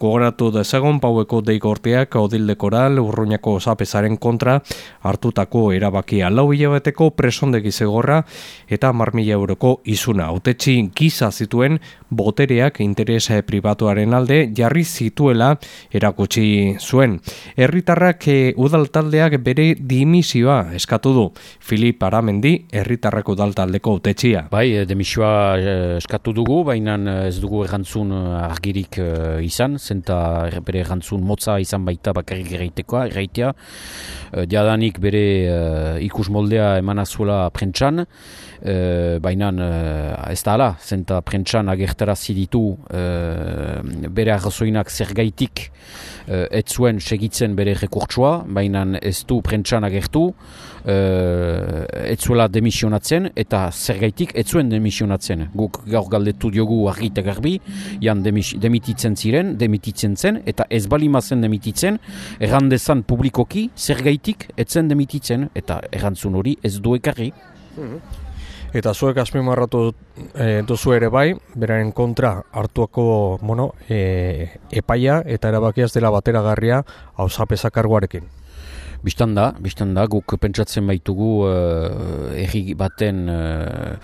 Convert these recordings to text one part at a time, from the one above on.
Gogoratu dezagon paueko deigorteak odilde koral urruñako osapesaren kontra hartutako erabakia lau hilabeteko presondegi zegorra eta marmila euroko izuna. Autetxi giza zituen botereak interesa pribatuaren alde jarri zituela erakutsi zuen. Herritarrak e, udaltaldeak bere dimisioa eskatu du. Filip Aramendi, herritarrak udaltaldeko autetxia. Bai, eh, demisioa eh, eskatu dugu, baina ez dugu errantzun argirik izan, zenta bere errantzun motza izan baita bakarrik erraitekoa, erraitea. Diadanik bere ikus moldea emanazuela prentsan, baina ez da ala, zenta prentsan agertarazi ditu bere arrazoinak zergaitik uh, ez zuen segitzen bere rekurtsua, baina ez du prentsan agertu, uh, ez zuela demisionatzen, eta zergaitik ez zuen demisionatzen. Guk gaur galdetu diogu argite garbi, jan demititzen ziren, demititzen zen, eta ez balimazen demititzen, errandezan publikoki zergaitik ez zen demititzen, eta errantzun hori ez du ekarri. Mhm. Eta zuek azpimarratu e, duzu ere bai, beraren kontra hartuako bueno, e, epaia eta erabakiaz dela bateragarria hau zapesakarguarekin. Bistan da, bistan da, guk pentsatzen baitugu uh, erri baten uh,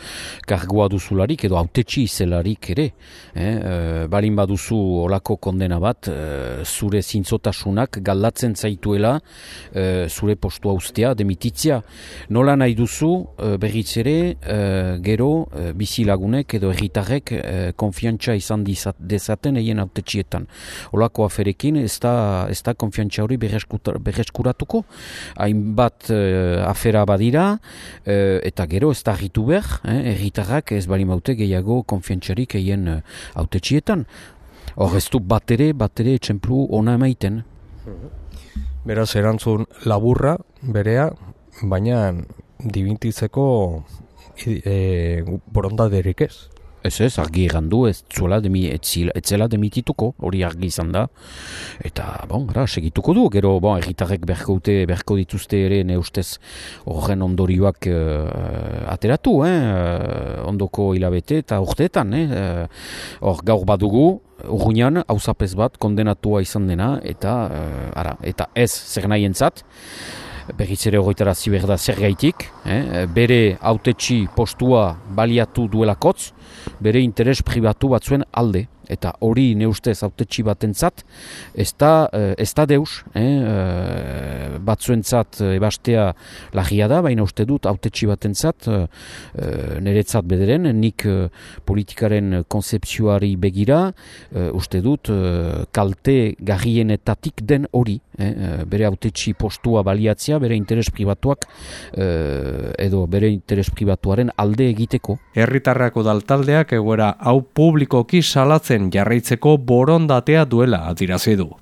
kargoa duzularik edo autetxi izelarik ere. Eh? Uh, balin baduzu olako kondena bat, zure zintzotasunak galdatzen zaituela zure postua ustea, demititzia. Nola nahi duzu uh, berriz ere gero uh, bizilagunek edo erritarrek uh, konfiantza izan dizat, dezaten eien autetxietan. Olako aferekin ez da, ez da konfiantza hori berreskuratuko hainbat uh, afera badira uh, eta gero ez da agitu behar, eh, erritarrak ez bali maute gehiago konfiantzarik egin eh, autetxietan. Hor ez du bat ere, bat ere etxemplu ona emaiten. Beraz erantzun laburra, berea, baina dibintitzeko e, borondaderik ez. Ez ez, argi egan du, ez zuela demi, etzela demitituko, hori argi izan da. Eta, bon, gara, segituko du, gero, bon, erritarrek berko, berko dituzte ere, ne ustez, horren ondorioak uh, ateratu, eh? Uh, ondoko hilabete eta urteetan, eh? Hor, gaur badugu, urruñan, hausapez bat, kondenatua izan dena, eta, uh, ara, eta ez, zer nahi entzat, berriz ere horretara ziberda zer gaitik, eh? bere autetxi postua baliatu duelakotz, bere interes pribatu batzuen alde eta hori neustez autetxi batentzat ez da, eh, ez da deus eh, eh batzuentzat ebastea lagia da, baina uste dut autetxi batentzat eh, niretzat bederen, nik politikaren konzeptzioari begira uste dut kalte garrienetatik den hori bere autetxi postua baliatzea, bere interes pribatuak edo bere interes pribatuaren alde egiteko. Herritarrako daltaldeak egoera hau publikoki salatzen jarraitzeko borondatea duela adirazi du.